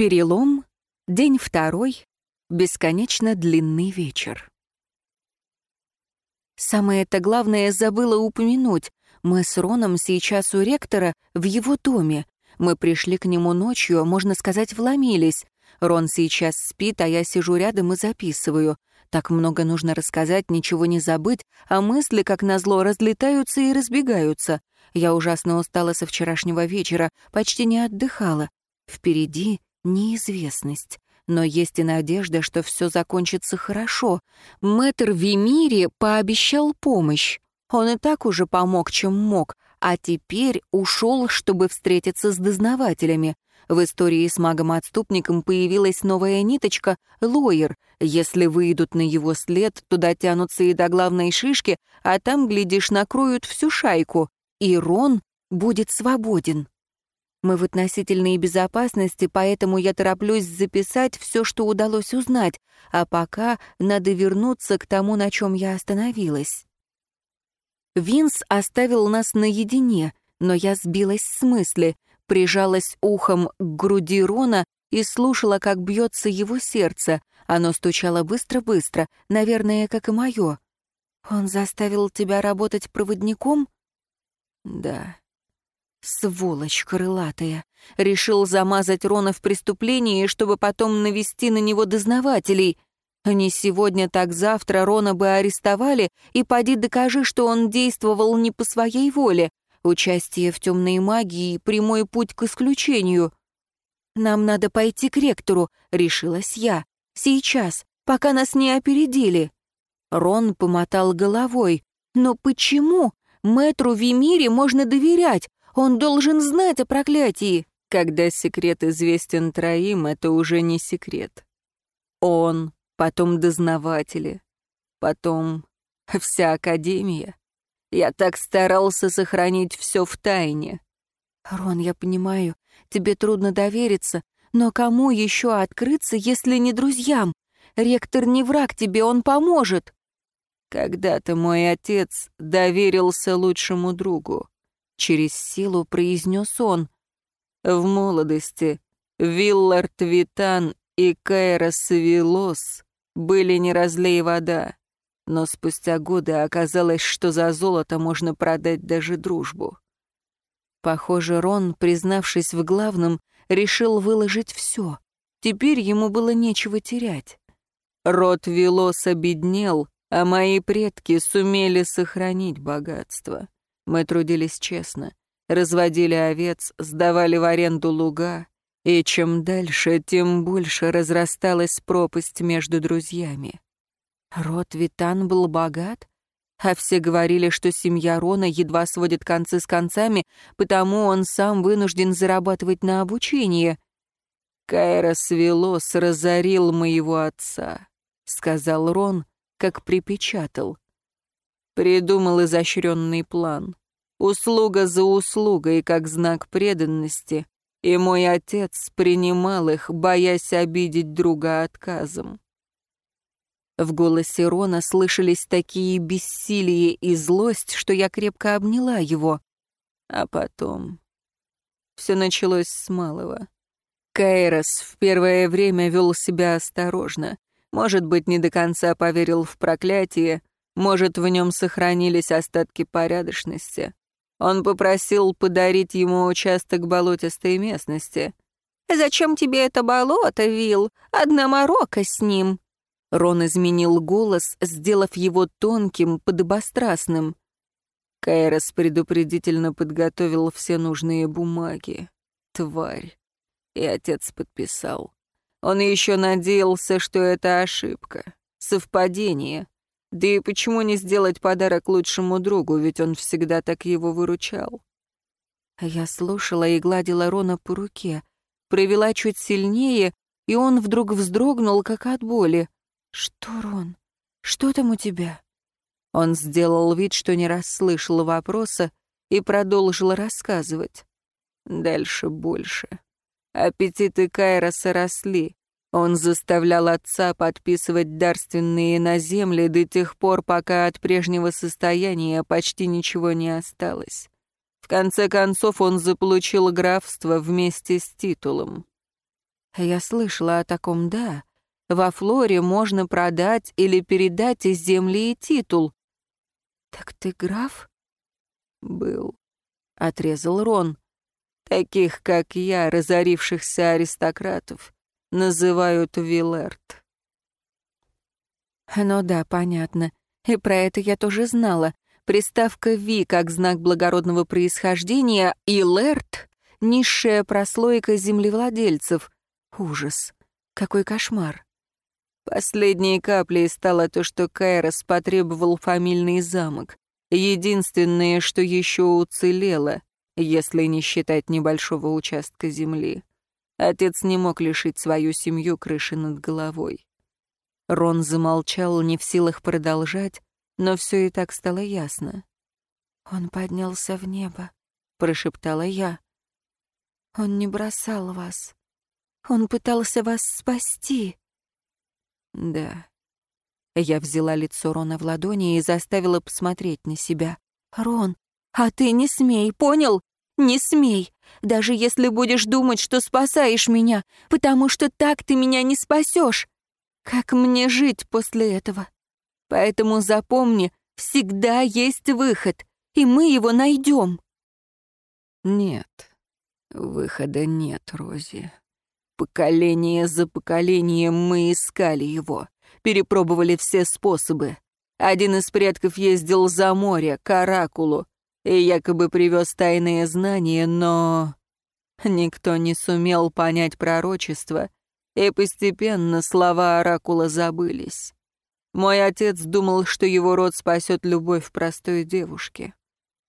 Перелом, день второй, бесконечно длинный вечер. Самое-то главное забыла упомянуть. Мы с Роном сейчас у ректора в его доме. Мы пришли к нему ночью, можно сказать, вломились. Рон сейчас спит, а я сижу рядом и записываю. Так много нужно рассказать, ничего не забыть, а мысли, как назло, разлетаются и разбегаются. Я ужасно устала со вчерашнего вечера, почти не отдыхала. Впереди неизвестность. Но есть и надежда, что все закончится хорошо. Мэтр Вимири пообещал помощь. Он и так уже помог, чем мог, а теперь ушел, чтобы встретиться с дознавателями. В истории с магом-отступником появилась новая ниточка — лоер. Если выйдут на его след, туда тянутся и до главной шишки, а там, глядишь, накроют всю шайку. И Рон будет свободен. Мы в относительной безопасности, поэтому я тороплюсь записать все, что удалось узнать, а пока надо вернуться к тому, на чем я остановилась. Винс оставил нас наедине, но я сбилась с мысли, прижалась ухом к груди Рона и слушала, как бьется его сердце. Оно стучало быстро-быстро, наверное, как и мое. «Он заставил тебя работать проводником?» «Да», Сволочь крылатая. Решил замазать Рона в преступлении, чтобы потом навести на него дознавателей. Не сегодня, так завтра Рона бы арестовали, и поди докажи, что он действовал не по своей воле. Участие в темной магии — прямой путь к исключению. «Нам надо пойти к ректору», — решилась я. «Сейчас, пока нас не опередили». Рон помотал головой. «Но почему? Мэтру Вимире можно доверять. Он должен знать о проклятии. Когда секрет известен троим, это уже не секрет. Он, потом дознаватели, потом вся Академия. Я так старался сохранить все в тайне. Рон, я понимаю, тебе трудно довериться, но кому еще открыться, если не друзьям? Ректор не враг тебе, он поможет. Когда-то мой отец доверился лучшему другу через силу произнес он. В молодости Виллард Витан и Кайрос Вилос были не разлей вода, но спустя годы оказалось, что за золото можно продать даже дружбу. Похоже, Рон, признавшись в главном, решил выложить все. Теперь ему было нечего терять. Род Вилос обеднел, а мои предки сумели сохранить богатство. Мы трудились честно, разводили овец, сдавали в аренду луга, и чем дальше, тем больше разрасталась пропасть между друзьями. Род Витан был богат, а все говорили, что семья Рона едва сводит концы с концами, потому он сам вынужден зарабатывать на обучение. «Кайрос Велос разорил моего отца», — сказал Рон, как припечатал. Придумал изощренный план. Услуга за услугой, как знак преданности, и мой отец принимал их, боясь обидеть друга отказом. В голосе Рона слышались такие бессилие и злость, что я крепко обняла его. А потом... Все началось с малого. Кайрос в первое время вел себя осторожно. Может быть, не до конца поверил в проклятие, может, в нем сохранились остатки порядочности. Он попросил подарить ему участок болотистой местности. «Зачем тебе это болото, Вил? Одна морока с ним». Рон изменил голос, сделав его тонким, подобострастным. Кайрос предупредительно подготовил все нужные бумаги. Тварь. И отец подписал. Он еще надеялся, что это ошибка, совпадение. Да и почему не сделать подарок лучшему другу, ведь он всегда так его выручал. Я слушала и гладила Рона по руке, провела чуть сильнее, и он вдруг вздрогнул, как от боли. «Что, Рон? Что там у тебя?» Он сделал вид, что не расслышал вопроса, и продолжил рассказывать. Дальше больше. Аппетиты Кайроса росли. Он заставлял отца подписывать дарственные на земле до тех пор, пока от прежнего состояния почти ничего не осталось. В конце концов он заполучил графство вместе с титулом. Я слышала о таком, да. Во Флоре можно продать или передать из земли и титул. Так ты граф? Был. Отрезал Рон. Таких, как я, разорившихся аристократов, называют Вилерт. Ну да, понятно. И про это я тоже знала. Приставка «Ви» как знак благородного происхождения и «Лерт» — низшая прослойка землевладельцев. Ужас. Какой кошмар. Последней каплей стало то, что Кайрос потребовал фамильный замок. Единственное, что еще уцелело, если не считать небольшого участка земли. Отец не мог лишить свою семью крыши над головой. Рон замолчал, не в силах продолжать, но все и так стало ясно. «Он поднялся в небо», — прошептала я. «Он не бросал вас. Он пытался вас спасти». «Да». Я взяла лицо Рона в ладони и заставила посмотреть на себя. «Рон, а ты не смей, понял? Не смей, даже если будешь думать, что спасаешь меня, потому что так ты меня не спасешь. Как мне жить после этого? Поэтому запомни, всегда есть выход, и мы его найдем. Нет, выхода нет, Рози. Поколение за поколением мы искали его, перепробовали все способы. Один из предков ездил за море, к Оракулу, и якобы привез тайные знания, но... Никто не сумел понять пророчество, и постепенно слова Оракула забылись. Мой отец думал, что его род спасет любовь простой девушки.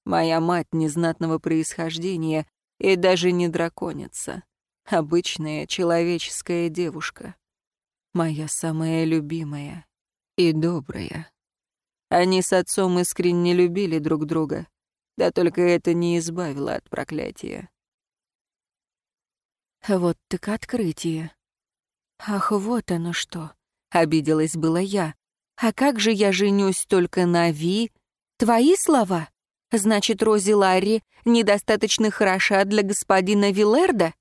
Моя мать незнатного происхождения и даже не драконица. Обычная человеческая девушка. Моя самая любимая и добрая. Они с отцом искренне любили друг друга, да только это не избавило от проклятия. Вот так открытие. Ах, вот оно что. Обиделась была я. А как же я женюсь только на Ви? Твои слова? Значит, Рози Ларри недостаточно хороша для господина Вилерда?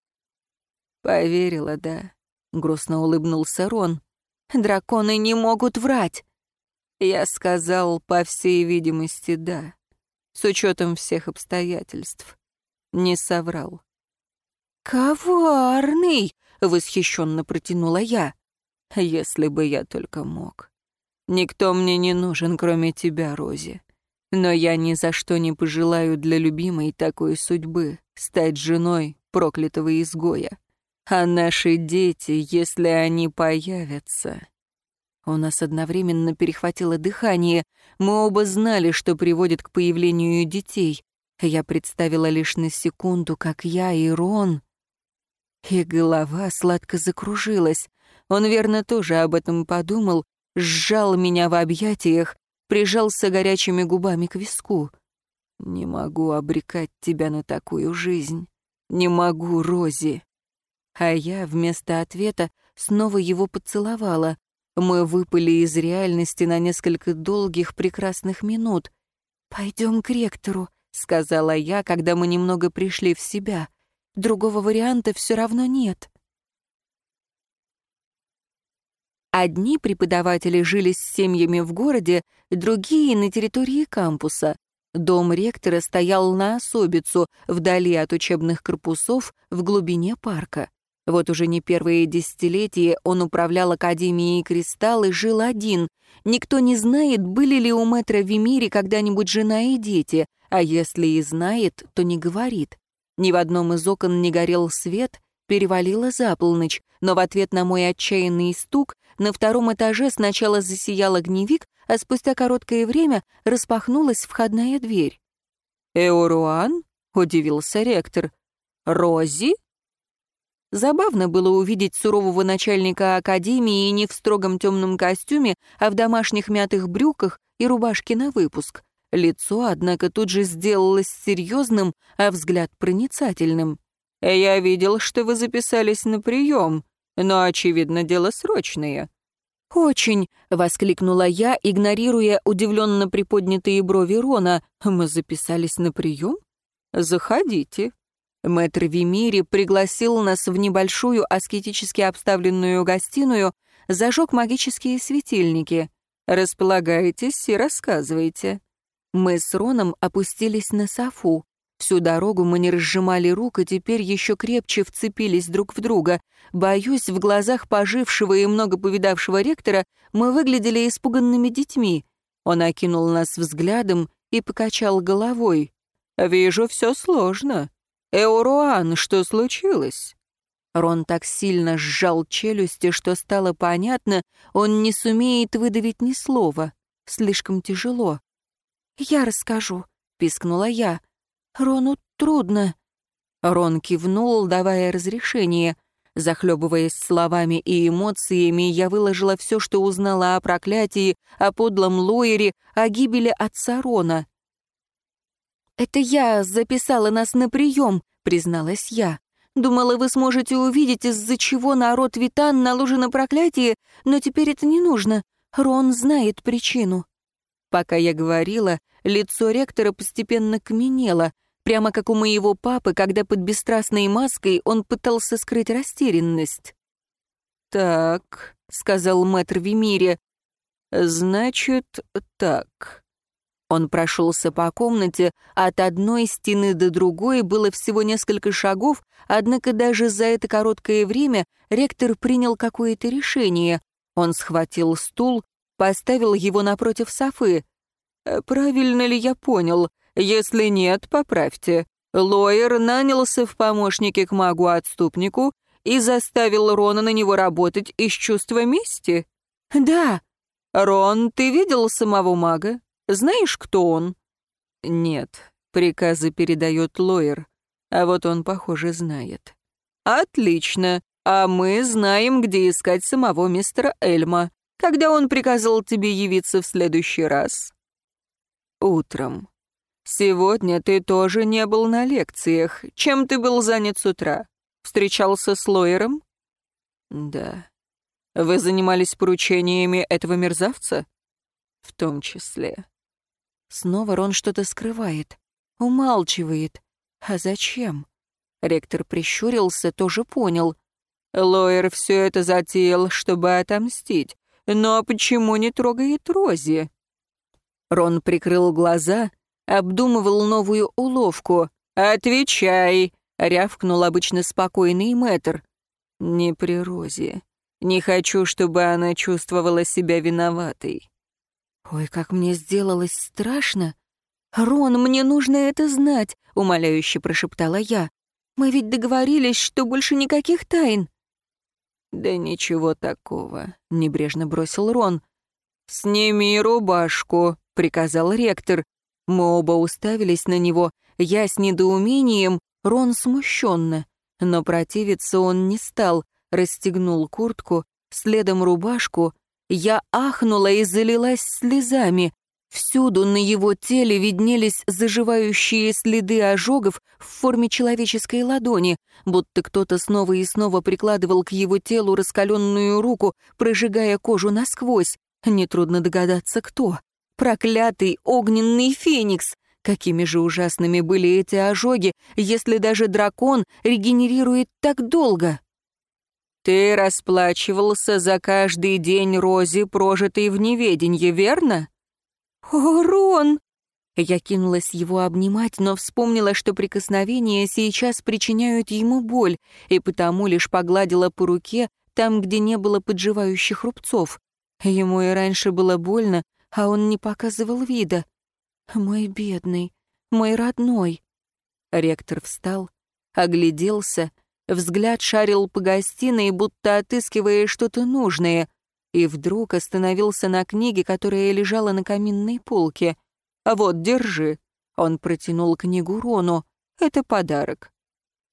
Поверила, да. Грустно улыбнулся Рон. Драконы не могут врать. Я сказал, по всей видимости, да. С учетом всех обстоятельств. Не соврал. «Коварный!» — восхищенно протянула я. «Если бы я только мог. Никто мне не нужен, кроме тебя, Рози. Но я ни за что не пожелаю для любимой такой судьбы — стать женой проклятого изгоя. А наши дети, если они появятся...» У нас одновременно перехватило дыхание. Мы оба знали, что приводит к появлению детей. Я представила лишь на секунду, как я и Рон и голова сладко закружилась. Он, верно, тоже об этом подумал, сжал меня в объятиях, прижался горячими губами к виску. «Не могу обрекать тебя на такую жизнь. Не могу, Рози». А я вместо ответа снова его поцеловала. Мы выпали из реальности на несколько долгих прекрасных минут. «Пойдем к ректору», — сказала я, когда мы немного пришли в себя — Другого варианта все равно нет. Одни преподаватели жили с семьями в городе, другие — на территории кампуса. Дом ректора стоял на особицу, вдали от учебных корпусов, в глубине парка. Вот уже не первые десятилетия он управлял Академией Кристалл и жил один. Никто не знает, были ли у мэтра Вимири когда-нибудь жена и дети, а если и знает, то не говорит. Ни в одном из окон не горел свет, перевалило за полночь, но в ответ на мой отчаянный стук на втором этаже сначала засиял огневик, а спустя короткое время распахнулась входная дверь. «Эоруан?» — удивился ректор. «Рози?» Забавно было увидеть сурового начальника академии не в строгом темном костюме, а в домашних мятых брюках и рубашке на выпуск. Лицо, однако, тут же сделалось серьезным, а взгляд проницательным. «Я видел, что вы записались на прием, но, очевидно, дело срочное». «Очень!» — воскликнула я, игнорируя удивленно приподнятые брови Рона. «Мы записались на прием?» «Заходите». Мэтр Вимири пригласил нас в небольшую аскетически обставленную гостиную, зажег магические светильники. «Располагайтесь и рассказывайте». Мы с Роном опустились на софу. Всю дорогу мы не разжимали рук и теперь еще крепче вцепились друг в друга. Боюсь, в глазах пожившего и много повидавшего ректора мы выглядели испуганными детьми. Он окинул нас взглядом и покачал головой. «Вижу, все сложно. Эуруан, что случилось?» Рон так сильно сжал челюсти, что стало понятно, он не сумеет выдавить ни слова. Слишком тяжело. «Я расскажу», — пискнула я. «Рону трудно». Рон кивнул, давая разрешение. Захлебываясь словами и эмоциями, я выложила все, что узнала о проклятии, о подлом Лоере, о гибели отца Рона. «Это я записала нас на прием», — призналась я. «Думала, вы сможете увидеть, из-за чего народ Витан наложено проклятие, но теперь это не нужно. Рон знает причину». Пока я говорила, лицо ректора постепенно каменело, прямо как у моего папы, когда под бесстрастной маской он пытался скрыть растерянность. «Так», — сказал мэтр Вимире, — «значит, так». Он прошелся по комнате, от одной стены до другой было всего несколько шагов, однако даже за это короткое время ректор принял какое-то решение. Он схватил стул, поставил его напротив Софы. «Э, «Правильно ли я понял? Если нет, поправьте. Лоер нанялся в помощники к магу-отступнику и заставил Рона на него работать из чувства мести?» «Да». «Рон, ты видел самого мага?» Знаешь, кто он?» «Нет, приказы передает Лоер, а вот он, похоже, знает». «Отлично, а мы знаем, где искать самого мистера Эльма. Когда он приказал тебе явиться в следующий раз?» «Утром. Сегодня ты тоже не был на лекциях. Чем ты был занят с утра? Встречался с Лоером?» «Да». «Вы занимались поручениями этого мерзавца?» «В том числе». Снова Рон что-то скрывает, умалчивает. А зачем? Ректор прищурился, тоже понял. Лоер все это затеял, чтобы отомстить. Но почему не трогает Рози? Рон прикрыл глаза, обдумывал новую уловку. «Отвечай!» — рявкнул обычно спокойный мэтр. «Не при Розе. Не хочу, чтобы она чувствовала себя виноватой. Ой, как мне сделалось страшно. «Рон, мне нужно это знать», — умоляюще прошептала я. «Мы ведь договорились, что больше никаких тайн». «Да ничего такого», — небрежно бросил Рон. «Сними рубашку», — приказал ректор. Мы оба уставились на него, я с недоумением, Рон смущенно. Но противиться он не стал, расстегнул куртку, следом рубашку, я ахнула и залилась слезами. Всюду на его теле виднелись заживающие следы ожогов в форме человеческой ладони, будто кто-то снова и снова прикладывал к его телу раскаленную руку, прожигая кожу насквозь. Нетрудно догадаться, кто. Проклятый огненный феникс! Какими же ужасными были эти ожоги, если даже дракон регенерирует так долго? «Ты расплачивался за каждый день Рози, прожитый в неведенье, верно?» «О, Рон!» Я кинулась его обнимать, но вспомнила, что прикосновения сейчас причиняют ему боль, и потому лишь погладила по руке там, где не было подживающих рубцов. Ему и раньше было больно, а он не показывал вида. «Мой бедный, мой родной». Ректор встал, огляделся Взгляд шарил по гостиной, будто отыскивая что-то нужное, и вдруг остановился на книге, которая лежала на каминной полке. «А вот, держи». Он протянул книгу Рону. «Это подарок».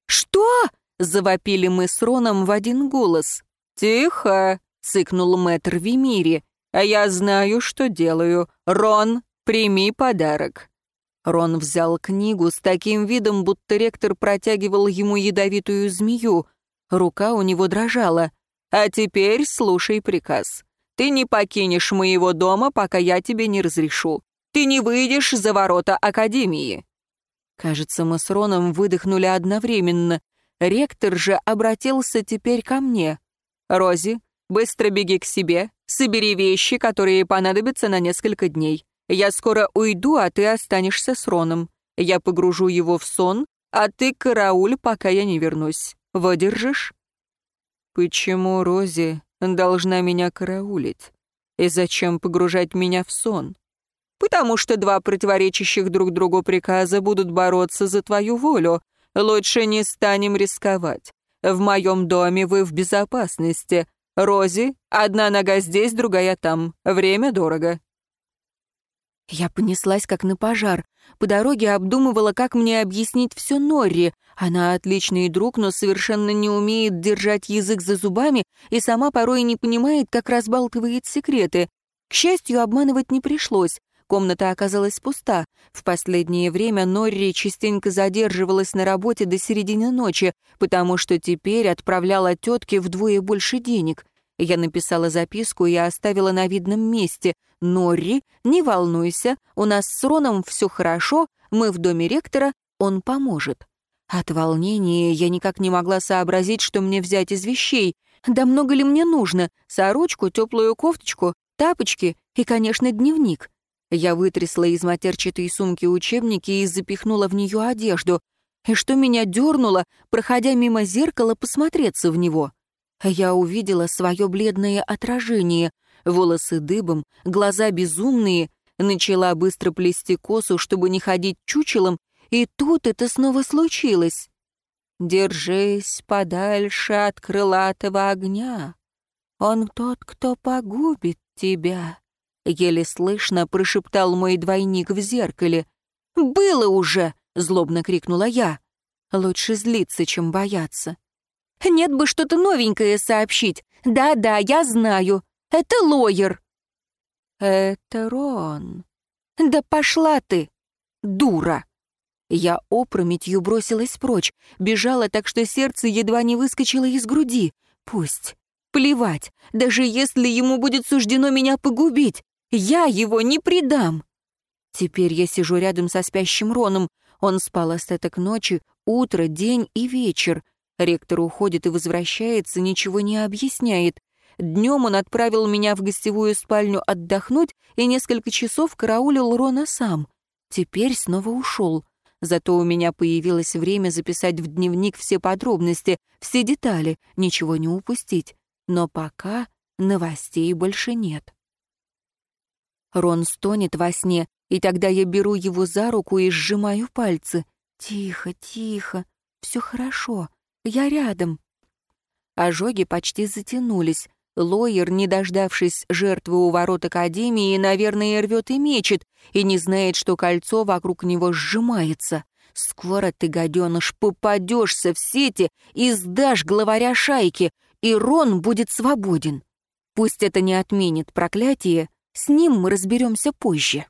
«Что?» — завопили мы с Роном в один голос. «Тихо!» — цыкнул мэтр Вимири. «А я знаю, что делаю. Рон, прими подарок». Рон взял книгу с таким видом, будто ректор протягивал ему ядовитую змею. Рука у него дрожала. «А теперь слушай приказ. Ты не покинешь моего дома, пока я тебе не разрешу. Ты не выйдешь за ворота Академии». Кажется, мы с Роном выдохнули одновременно. Ректор же обратился теперь ко мне. «Рози, быстро беги к себе, собери вещи, которые понадобятся на несколько дней. Я скоро уйду, а ты останешься с Роном. Я погружу его в сон, а ты карауль, пока я не вернусь. Выдержишь?» «Почему Рози должна меня караулить? И зачем погружать меня в сон?» «Потому что два противоречащих друг другу приказа будут бороться за твою волю. Лучше не станем рисковать. В моем доме вы в безопасности. Рози, одна нога здесь, другая там. Время дорого». Я понеслась как на пожар. По дороге обдумывала, как мне объяснить все Норри. Она отличный друг, но совершенно не умеет держать язык за зубами и сама порой не понимает, как разбалтывает секреты. К счастью, обманывать не пришлось. Комната оказалась пуста. В последнее время Норри частенько задерживалась на работе до середины ночи, потому что теперь отправляла тетке вдвое больше денег. Я написала записку и оставила на видном месте. «Норри, не волнуйся, у нас с Роном все хорошо, мы в доме ректора, он поможет». От волнения я никак не могла сообразить, что мне взять из вещей. Да много ли мне нужно? Сорочку, теплую кофточку, тапочки и, конечно, дневник. Я вытрясла из матерчатой сумки учебники и запихнула в нее одежду. И что меня дернуло, проходя мимо зеркала, посмотреться в него. Я увидела свое бледное отражение, волосы дыбом, глаза безумные, начала быстро плести косу, чтобы не ходить чучелом, и тут это снова случилось. «Держись подальше от крылатого огня. Он тот, кто погубит тебя», — еле слышно прошептал мой двойник в зеркале. «Было уже!» — злобно крикнула я. «Лучше злиться, чем бояться». Нет бы что-то новенькое сообщить. Да-да, я знаю. Это лоер. Это Рон. Да пошла ты, дура. Я опрометью бросилась прочь, бежала так, что сердце едва не выскочило из груди. Пусть. Плевать, даже если ему будет суждено меня погубить, я его не предам. Теперь я сижу рядом со спящим Роном. Он спал остаток ночи, утро, день и вечер. Ректор уходит и возвращается, ничего не объясняет. Днем он отправил меня в гостевую спальню отдохнуть и несколько часов караулил Рона сам. Теперь снова ушел. Зато у меня появилось время записать в дневник все подробности, все детали, ничего не упустить. Но пока новостей больше нет. Рон стонет во сне, и тогда я беру его за руку и сжимаю пальцы. «Тихо, тихо, все хорошо. Я рядом». Ожоги почти затянулись. Лоер, не дождавшись жертвы у ворот Академии, наверное, рвет и мечет, и не знает, что кольцо вокруг него сжимается. Скоро ты, гаденыш, попадешься в сети и сдашь главаря шайки, и Рон будет свободен. Пусть это не отменит проклятие, с ним мы разберемся позже.